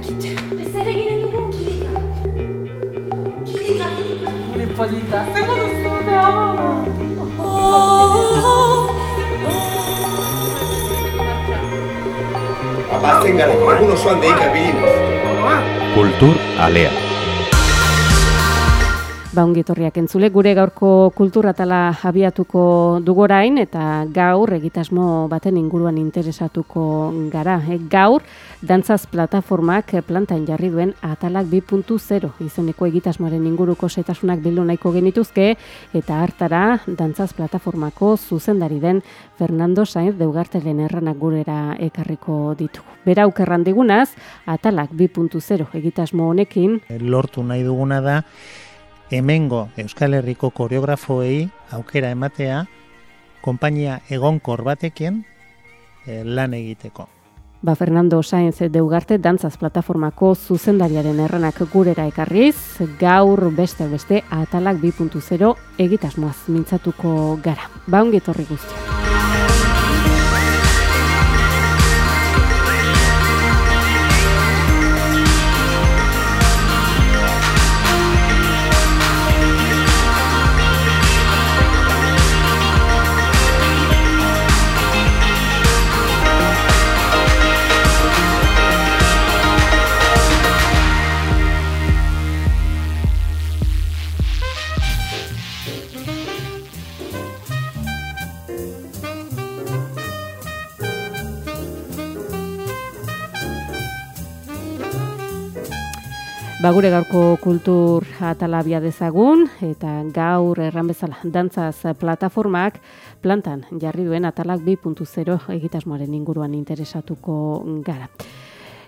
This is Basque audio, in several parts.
dakit. Ez ere ginen dugu kilika. Kilika, kilika. Gure polita, zer duzu da? Abazten gara, egun osoan deika bilinez. Kultur Alea. Ba ongitorriak entzule, gure gaurko kulturatala abiatuko dugorain eta gaur egitasmo baten inguruan interesatuko gara. E, gaur, dantzaz plataformak plantan jarri duen atalak 2.0 izeneko egitasmoaren inguruko setasunak bildu nahiko genituzke eta hartara dantzaz plataformako zuzendari den Fernando Sainz deugartelen erranak gurera ekarriko ditugu. Bera aukerran digunaz, atalak 2.0 egitasmo honekin lortu nahi duguna da hemengo Euskal Herriko koreografoei aukera ematea konpainia egonkor batekin eh, lan egiteko. Ba Fernando Sainz deugarte dantzaz plataformako zuzendariaren erranak gurera ekarriz, gaur beste beste atalak 2.0 egitasmoaz mintzatuko gara. Ba ongi etorri guzti. Ba gure gaurko kultur atalabia dezagun eta gaur erran bezala dantzaz plataformak plantan jarri duen atalak 2.0 egitasmoaren inguruan interesatuko gara.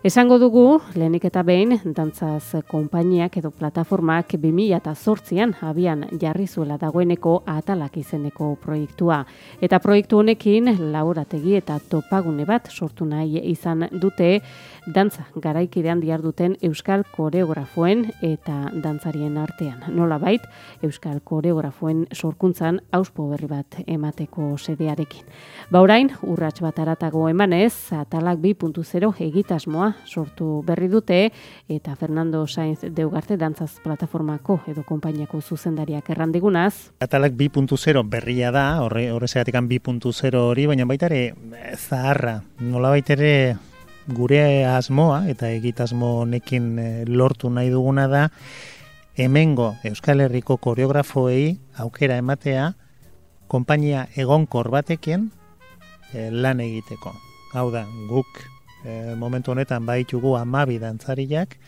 Esango dugu, lehenik eta behin, dantzaz konpainiak edo plataformak 2000 eta sortzian abian jarri zuela dagoeneko atalak izeneko proiektua. Eta proiektu honekin, laurategi eta topagune bat sortu nahi izan dute, dantza garaikidean duten euskal koreografoen eta dantzarien artean. Nola bait, euskal koreografoen sorkuntzan auspo berri bat emateko sedearekin. Ba orain, urrats bat aratago emanez, atalak 2.0 egitasmoa sortu berri dute, eta Fernando Sainz deugarte dantzaz plataformako edo konpainiako zuzendariak errandigunaz. Atalak 2.0 berria da, horre, horre 2.0 hori, baina baita ere zaharra, nola ere gure asmoa eta egitasmo honekin eh, lortu nahi duguna da hemengo Euskal Herriko koreografoei aukera ematea konpainia egonkor batekin e, lan egiteko. Hau da, guk e, momentu honetan baitugu amabi dantzariak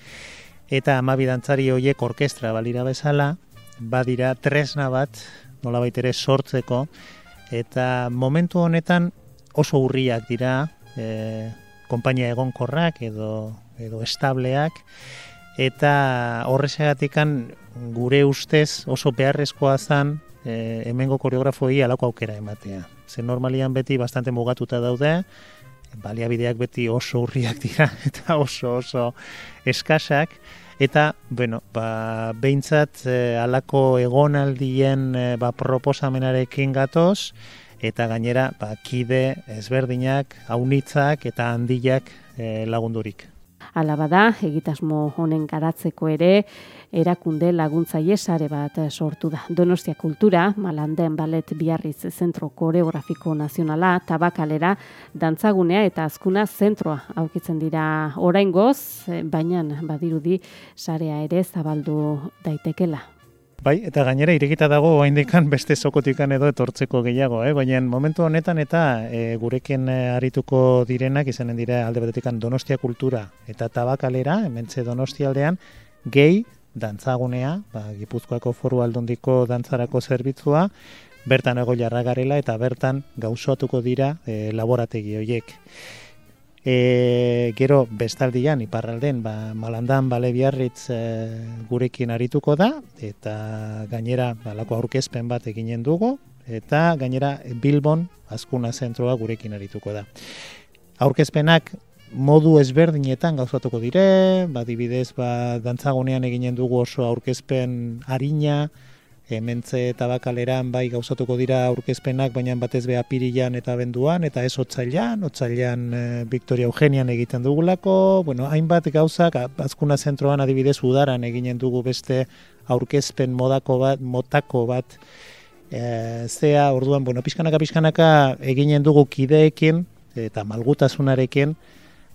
eta amabi dantzari horiek orkestra balira bezala badira tresna bat nola ere sortzeko eta momentu honetan oso urriak dira e, konpainia egonkorrak edo edo estableak eta horrexegatikan gure ustez oso beharrezkoa zan e, hemengo koreografoei alako aukera ematea. Ze normalian beti bastante mugatuta daude, baliabideak beti oso urriak dira eta oso oso eskasak eta bueno, ba beintzat e, alako egonaldien e, ba proposamenarekin gatoz eta gainera ba, kide ezberdinak, haunitzak eta handiak e, lagundurik. Hala bada, egitasmo honen garatzeko ere, erakunde laguntzaile sare bat sortu da. Donostia Kultura, Malanden Ballet Biarriz Zentro Koreografiko Nazionala, Tabakalera, Dantzagunea eta Azkuna Zentroa aukitzen dira oraingoz, baina badirudi sarea ere zabaldu daitekela. Bai, eta gainera irekita dago oraindikan beste sokotikan edo etortzeko gehiago, eh? baina momentu honetan eta e, gurekin e, arituko direnak izanen dira alde batetikan Donostia kultura eta Tabakalera, hementze Donostia aldean gehi dantzagunea, ba, Gipuzkoako Foru Aldundiko dantzarako zerbitzua, bertan ego jarra garela eta bertan gauzatuko dira e, laborategi horiek. E, gero bestaldian iparralden ba, malandan bale biarritz e, gurekin arituko da eta gainera balako aurkezpen bat eginen dugu eta gainera Bilbon azkuna zentroa gurekin arituko da. Aurkezpenak modu ezberdinetan gauzatuko dire, ba, dibidez ba, dantzagonean eginen dugu oso aurkezpen harina, hementze tabakaleran bai gauzatuko dira aurkezpenak, baina batez be apirilan eta abenduan, eta ez otzailan, otzailan e, Victoria Eugenian egiten dugulako, bueno, hainbat gauzak, azkuna zentroan adibidez udaran eginen dugu beste aurkezpen modako bat, motako bat, e, zea, orduan, bueno, pixkanaka, pixkanaka eginen dugu kideekin, eta malgutasunarekin,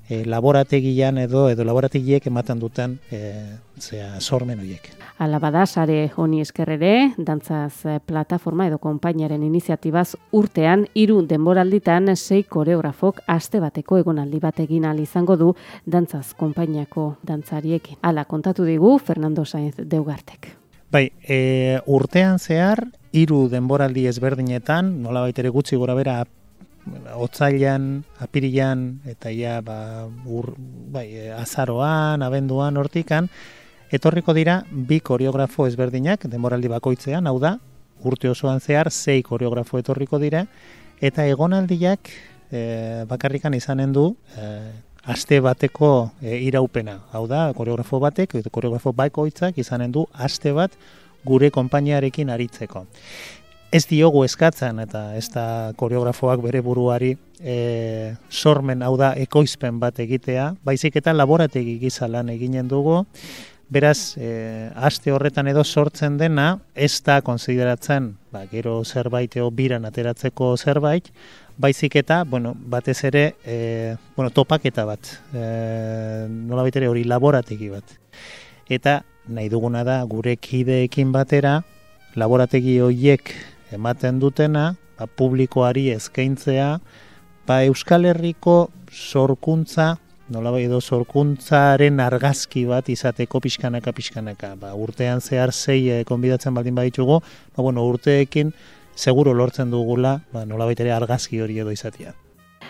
e, laborategian edo edo laborategiek ematen duten e, zea sormen horiek. Ala bada sare honi eskerrere, dantzaz eh, plataforma edo konpainaren iniziatibaz urtean hiru denboralditan sei koreografok aste bateko egonaldi bat egin al izango du dantzaz konpainiako dantzariekin. Hala kontatu digu Fernando Sainz Deugartek. Bai, e, urtean zehar hiru denboraldi ezberdinetan, nolabait ere gutxi gorabera otzailan, apirilan, eta ja, ba, ur, bai, azaroan, abenduan, hortikan, etorriko dira bi koreografo ezberdinak, denboraldi bakoitzean, hau da, urte osoan zehar, zei koreografo etorriko dira, eta egonaldiak e, bakarrikan izanen du, e, aste bateko e, iraupena. Hau da, koreografo batek, koreografo bakoitzak izanen du, aste bat gure konpainiarekin aritzeko ez diogu eskatzen eta ez da koreografoak bere buruari e, sormen hau da ekoizpen bat egitea, baizik eta laborategi gisa lan eginen dugu, beraz, e, aste horretan edo sortzen dena, ez da konsideratzen, ba, gero zerbait eo biran ateratzeko zerbait, baizik eta, bueno, batez ere, e, bueno, topaketa bat, e, nola baitere hori laborategi bat. Eta nahi duguna da gure kideekin batera, laborategi horiek ematen dutena, ba, publikoari eskaintzea, ba, Euskal Herriko sorkuntza, nola bai edo sorkuntzaren argazki bat izateko pixkanaka pixkanaka. Ba, urtean zehar zei e, konbidatzen baldin baditugu, ba, bueno, urteekin seguro lortzen dugula, ba, nola ere argazki hori edo izatea.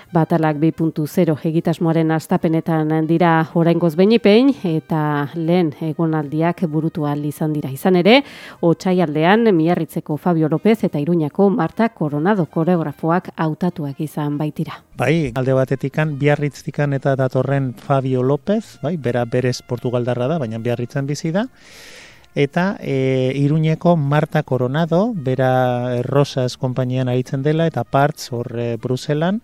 Batalak 2.0 egitasmoaren astapenetan dira oraingoz beinipein eta lehen egonaldiak burutu izan dira. Izan ere, otsaialdean Miarritzeko Fabio López eta Iruñako Marta Coronado koreografoak hautatuak izan baitira. Bai, alde batetikan Biarritztikan eta datorren Fabio López, bai, bera berez Portugaldarra da, baina Biarritzen bizi da eta e, Iruñeko Marta Coronado, bera Rosas konpainian aritzen dela eta Parts hor e, Bruselan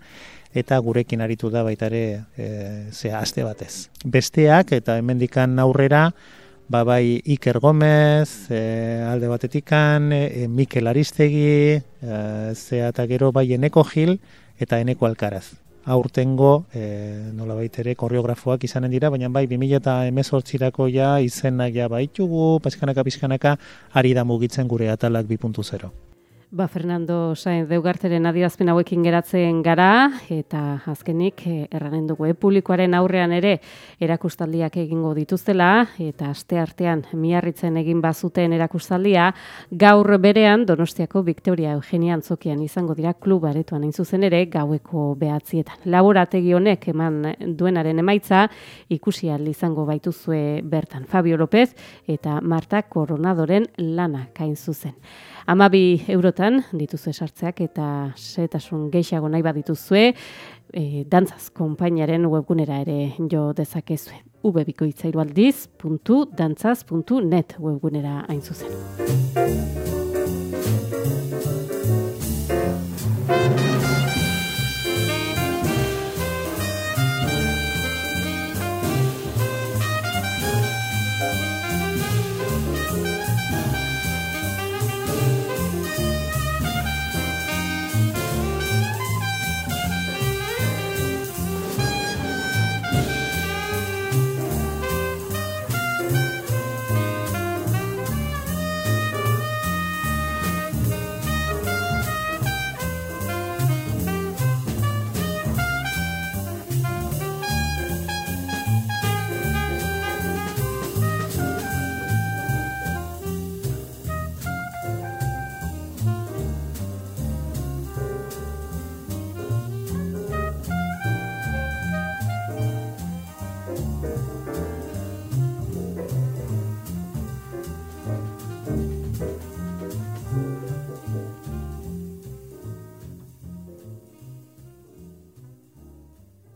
eta gurekin aritu da baita ere e, ze aste batez. Besteak eta hemendikan aurrera ba bai Iker Gomez, e, alde batetikan e, Mikel Aristegi, e, ze eta gero bai Eneko Gil eta Eneko Alkaraz. Aurtengo e, nola baitere koreografoak izanen dira, baina bai 2000 eta emezortzirako ja izenak ja baitugu, paskanaka pizkanaka ari da mugitzen gure atalak 2.0. Ba, Fernando Sainz deugarteren adierazpen hauekin geratzen gara, eta azkenik eh, erranen dugu, eh, publikoaren aurrean ere erakustaldiak egingo dituztela, eta aste artean miarritzen egin bazuten erakustaldia, gaur berean Donostiako Victoria Eugenia Antzokian izango dira klub aretoan zuzen ere gaueko behatzietan. Laborategi honek eman duenaren emaitza ikusi izango baituzue bertan Fabio López eta Marta Coronadoren lana kain zuzen. Amabi eurotan dituzue sartzeak eta setasun gehiago nahi badituzue, e, dantzaz konpainaren webgunera ere jo dezakezue. ubebikoitzairualdiz.dantzaz.net webgunera hain zuzen.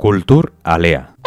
Kultur Alea.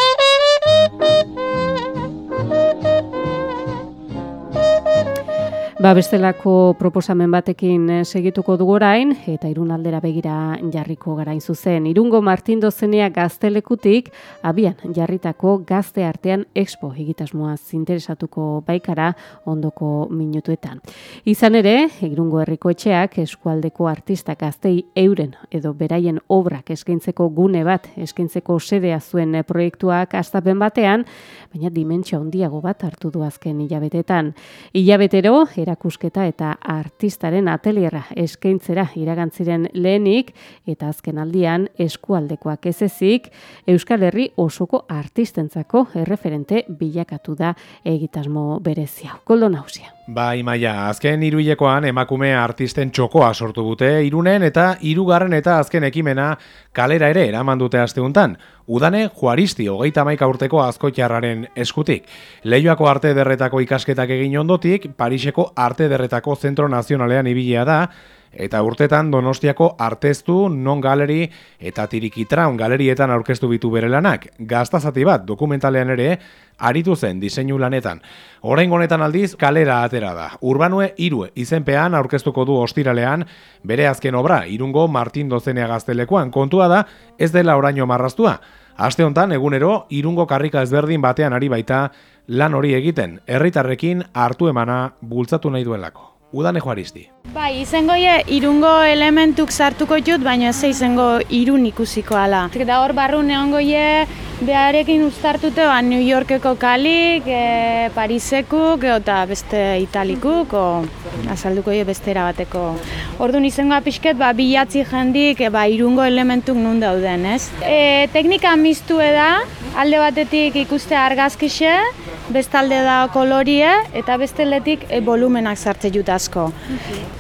Ba bestelako proposamen batekin eh, segituko dugu orain eta irun aldera begira jarriko garain zuzen. Irungo Martin Dozenea gaztelekutik abian jarritako gazte artean expo egitasmoa interesatuko baikara ondoko minutuetan. Izan ere, Irungo Herriko Etxeak eskualdeko artista gaztei euren edo beraien obrak eskaintzeko gune bat eskaintzeko sedea zuen proiektuak astapen batean, baina dimentsio handiago bat hartu du azken hilabetetan. Hilabetero erakusketa eta artistaren atelierra eskaintzera iragantziren lehenik eta azken aldian eskualdekoak ez ezik Euskal Herri osoko artistentzako erreferente bilakatu da egitasmo berezia. Koldo nausia. Bai, maia, azken iruilekoan emakume artisten txokoa sortu dute irunen eta irugarren eta azken ekimena kalera ere eraman dute asteuntan. Udane, juaristi, hogeita maika urteko azkoitxarraren eskutik. Leioako arte derretako ikasketak egin ondotik, Pariseko arte derretako zentro nazionalean ibilea da, eta urtetan Donostiako arteztu non galeri eta tirikitraun galerietan aurkeztu bitu bere lanak. Gaztazati bat dokumentalean ere aritu zen diseinu lanetan. Orain honetan aldiz kalera atera da. Urbanue irue izenpean aurkeztuko du ostiralean bere azken obra irungo Martin Dozenea gaztelekoan kontua da ez dela oraino marraztua. Aste hontan egunero irungo karrika ezberdin batean ari baita lan hori egiten, herritarrekin hartu emana bultzatu nahi duelako. Udane Juaristi. Bai, izango ye, irungo elementuk sartuko jut, baina ez izango irun ikusiko ala. Da hor barrun egongo ye, beharekin uztartute, ba, New Yorkeko kalik, e, Parisekuk, eta beste italikuk, o, azalduko ye beste bateko. Orduan izango pixket, ba, bilatzi jendik, e, ba, irungo elementuk nun dauden, ez? E, teknika miztu da, alde batetik ikuste argazkixe, bestalde da kolorie, eta besteletik e, volumenak sartze jut asko.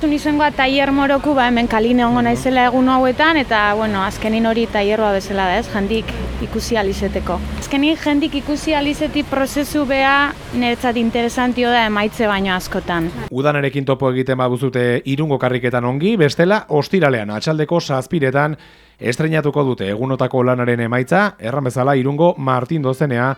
Tu izango tailer moroku, ba, hemen kaline ongo naizela egun hauetan, eta, bueno, azkenin hori tailerroa bezala da, ez, jendik ikusi alizeteko. Azkenin jendik ikusi alizeti prozesu bea niretzat interesantio da emaitze baino askotan. Udanarekin topo egiten babuzute irungo karriketan ongi, bestela ostiralean atxaldeko zazpiretan estrenatuko dute egunotako lanaren emaitza, erran bezala irungo Martin Dozenea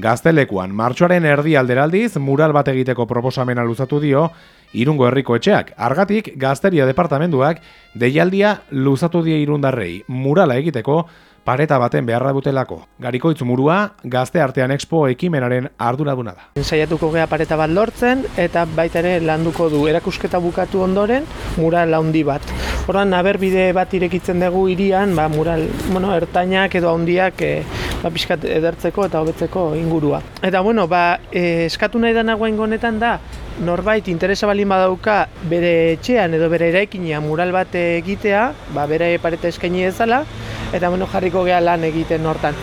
gaztelekuan. Martxoaren erdi alderaldiz, mural bat egiteko proposamena luzatu dio, Irungo herriko etxeak, argatik gazteria departamenduak deialdia luzatu die irundarrei murala egiteko pareta baten beharra dutelako. Garikoitz murua gazte artean expo ekimenaren arduraduna da. Saiatuko gea pareta bat lortzen eta baita ere landuko du erakusketa bukatu ondoren mural handi bat. Horran bide bat irekitzen dugu hirian, ba, mural bueno, ertainak edo handiak e, ba, pixkat edertzeko eta hobetzeko ingurua. Eta bueno, ba, e, eskatu nahi da nagoen honetan da, norbait interesa balin badauka bere etxean edo bere eraikinean mural bat egitea, ba, bere pareta eskaini dezala, eta bueno, jarriko gea lan egiten hortan.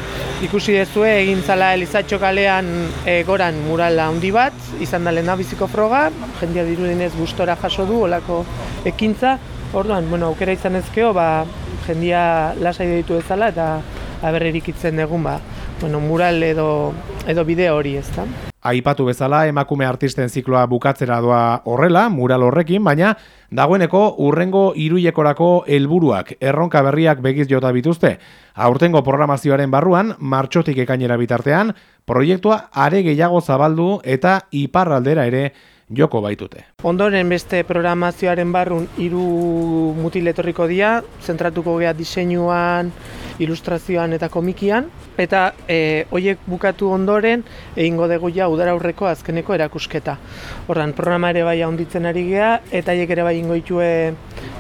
Ikusi dezue egin zala Elizatxo kalean e, goran murala handi bat, izan da lehen biziko froga, jendia dirudinez gustora jaso du olako ekintza, orduan, bueno, aukera izan ezkeo, ba, jendia lasai ditu ezala eta aberrerik itzen egun, ba, bueno, mural edo, edo bideo hori ez da. Aipatu bezala emakume artisten zikloa bukatzera doa horrela, mural horrekin, baina dagoeneko urrengo iruiekorako helburuak erronka berriak begiz jota bituzte. Aurtengo programazioaren barruan, martxotik ekainera bitartean, proiektua are gehiago zabaldu eta iparraldera ere joko baitute. Ondoren beste programazioaren barrun hiru mutiletorriko dia, zentratuko gea diseinuan, ilustrazioan eta komikian, eta e, hoiek bukatu ondoren egingo dugu ja udara aurreko azkeneko erakusketa. Horran programa ere bai handitzen ari gea eta haiek ere bai ingo ditue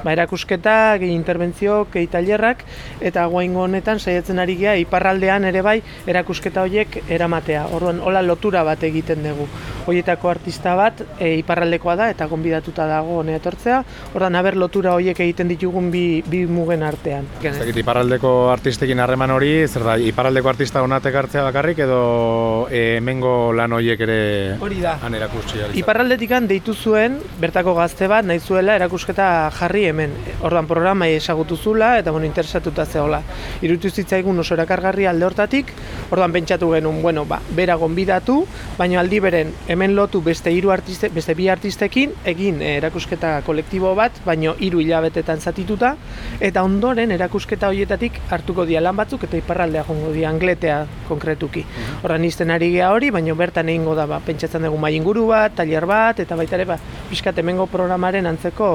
ba erakusketa, gehi interbentzio, gehi tailerrak eta goaingo honetan saiatzen ari gea iparraldean ere bai erakusketa hoiek eramatea. Orduan hola lotura bat egiten dugu. Hoietako artista bat e, iparraldekoa da eta gonbidatuta dago hone etortzea. Orduan aber lotura hoiek egiten ditugun bi, bi mugen artean. Ez iparraldeko artistekin harreman hori, zer da, iparraldeko iparraldeko artista onatek hartzea bakarrik edo e, hemengo lan horiek ere hori da. han erakutsi Iparraldetikan deitu zuen bertako gazte bat nahi zuela erakusketa jarri hemen. Ordan programa esagutu zula eta bueno, interesatuta zehola. Irutu zitzaigun oso erakargarri alde hortatik, ordan pentsatu genuen, bueno, ba, bera gonbidatu, baina aldi beren hemen lotu beste hiru artiste, beste bi artistekin egin eh, erakusketa kolektibo bat, baino hiru hilabetetan zatituta eta ondoren erakusketa horietatik hartuko dira lan batzuk eta iparraldea jongo dira angletea konkretuki. Horran izten ari gea hori, baino bertan egingo da ba, pentsatzen dugu mai inguru bat, tailer bat eta baita ere ba pixkat hemengo programaren antzeko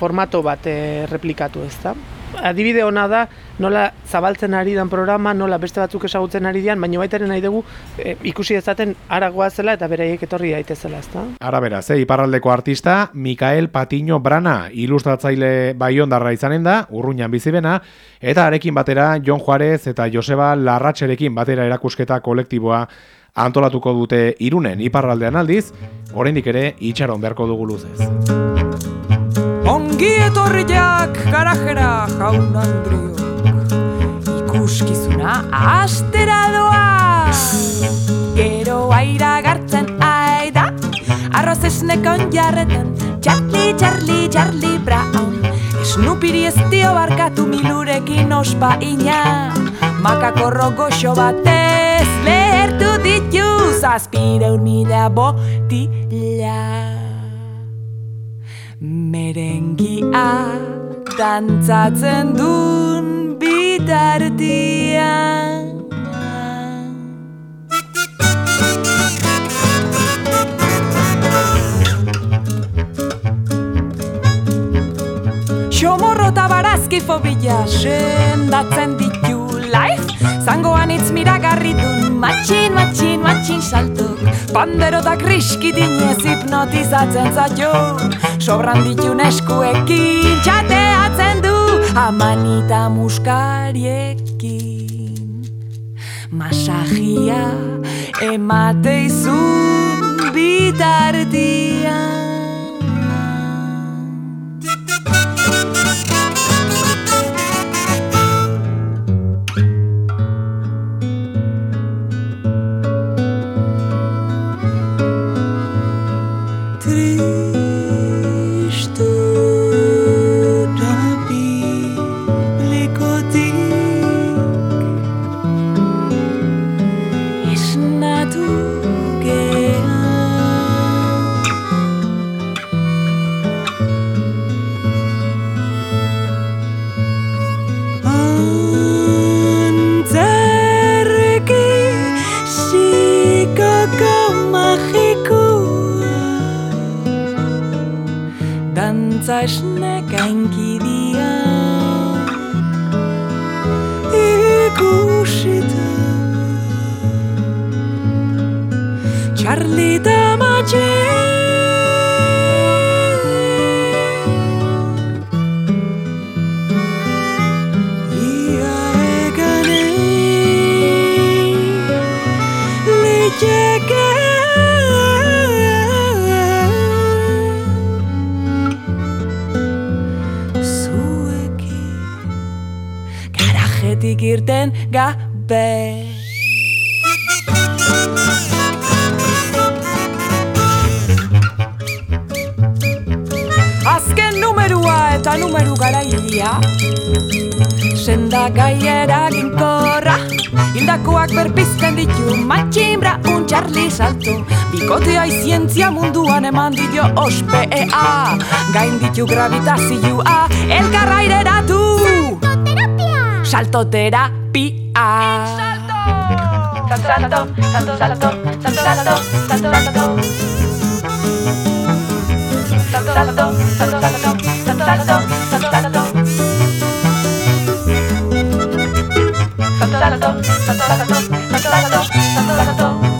formato bat eh, replikatu, ezta? Adibide ona da nola zabaltzen ari dan programa, nola beste batzuk ezagutzen ari dian, baina baita ere nahi dugu e, ikusi ezaten aragoa zela eta beraiek etorri daitezela, ezta? Ara beraz, eh, iparraldeko artista Mikael Patiño Brana, ilustratzaile baiondarra izanen da, urruñan bizibena, eta arekin batera Jon Juarez eta Joseba Larratxerekin batera erakusketa kolektiboa antolatuko dute irunen iparraldean aldiz, oraindik ere itxaron beharko dugu luzez. Ongi etorriak garajera jaun andriok Ikuskizuna astera doa. Gero aira gartzen aida Arroz esnekon jarretan. Charlie, Charlie, Charlie Brown. Esnupiri ez dio barkatu milurekin ospa ina. Makakorro goxo batez lehertu ditu Zazpireun mila botila merengia dantzatzen dun bitartian. Xomorro eta barazki fobila sendatzen ditu life Zangoan itz miragarri dun matxin, matxin, matxin saltuk Pandero da kriski dinez hipnotizatzen zaio Sobran ditun eskuekin txateatzen du Amanita muskariekin. Masajia emateizun bitartian jarri salto Bikotea izientzia munduan eman dio ospea Gain ditu gravitazioa elkarra ireratu Saltoterapia Saltoterapia Salto, salto, salto, salto, salto, salto, salto Salto, salto, salto, salto, salto, salto, salto, salto Salto, salto, salto, salto, salto, salto, salto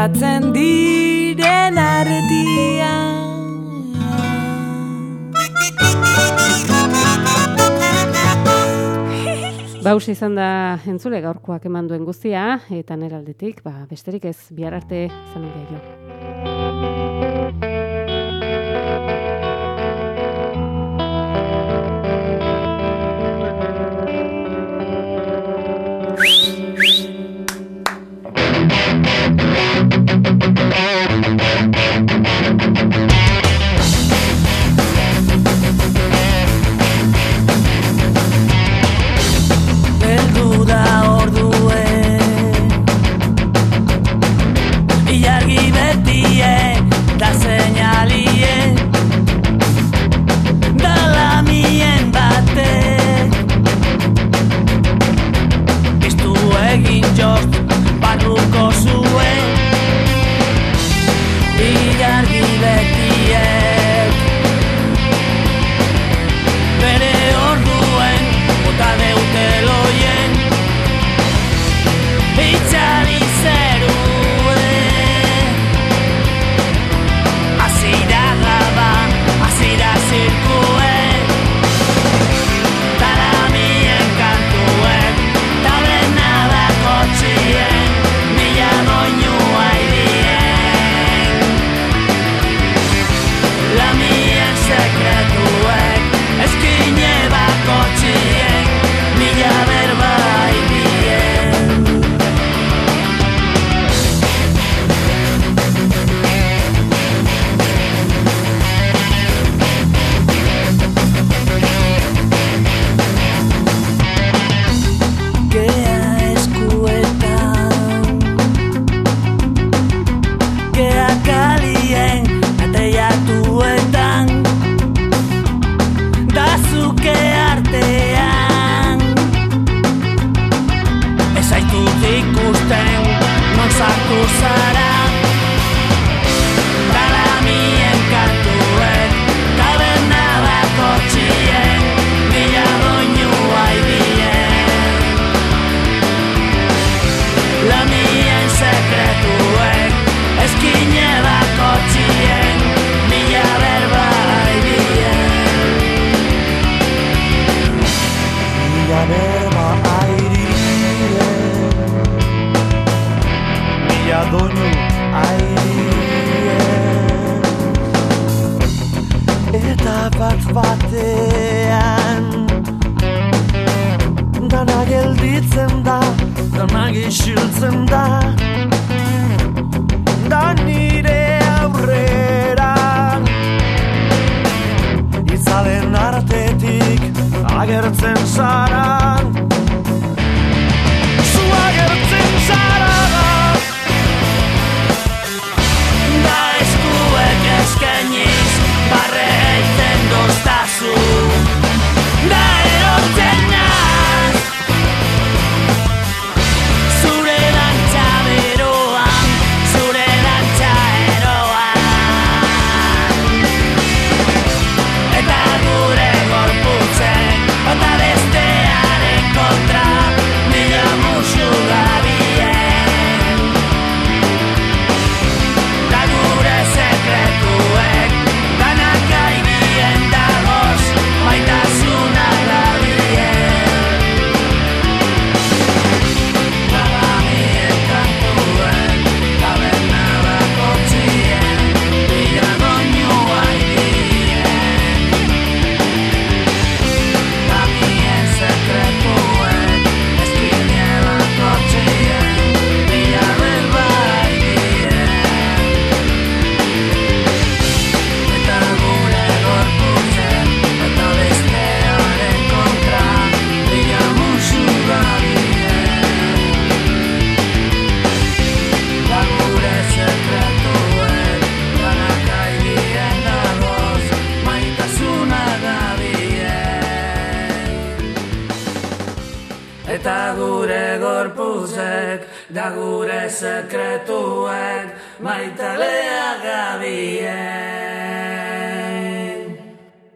geratzen diren ardia Baus izan da entzule gaurkoak eman duen guztia, eta neraldetik, ba, besterik ez, bihar arte zanen gehiago.